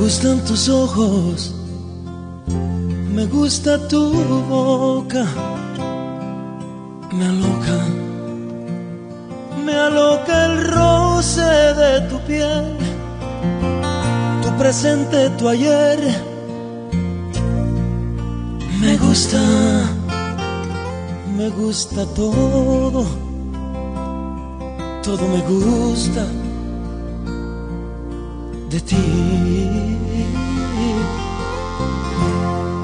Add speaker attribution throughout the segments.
Speaker 1: gustan tus ojos, me gusta tu boca, me aloca, me aloca el roce de tu piel, tu presente, tu ayer, me gusta, me gusta todo, todo me gusta de ti.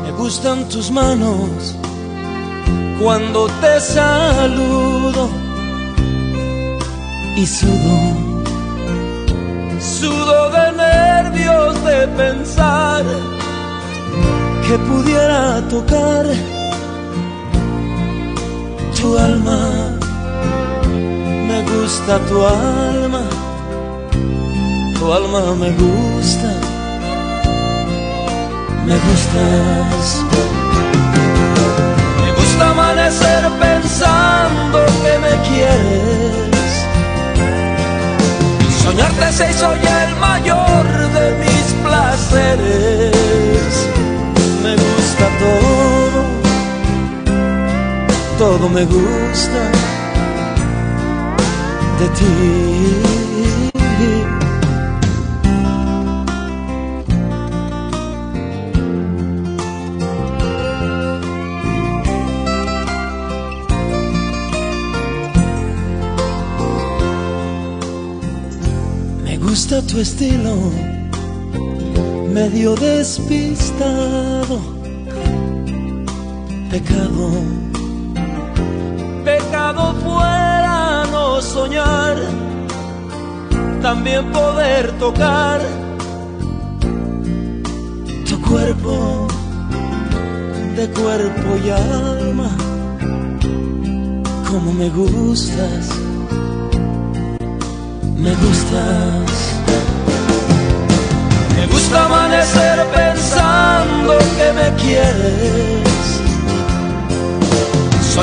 Speaker 1: Me gustan tus manos cuando te saludo y sudo, sudo de nervios de pensar que pudiera tocar tu alma. Me gusta tu alma tu alma me gusta, me gustas. Me gusta amanecer pensando que me quieres. Soñarte se soy el mayor de mis placeres. Me gusta todo, todo me gusta de ti. Gusta tu estilo, medio despistado. Pecado, pecado fuera no soñar, también poder tocar tu cuerpo de cuerpo y alma, como me gustas me gustas.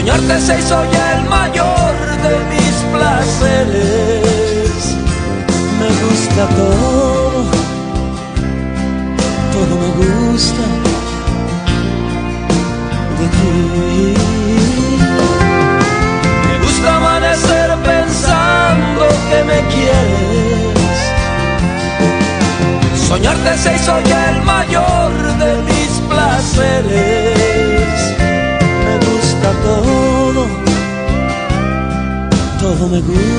Speaker 1: Soñarte se hizo el mayor de mis placeres. Me gusta todo, todo me gusta de ti. Me gusta amanecer pensando que me quieres. Soñarte se hizo el mayor de mis placeres.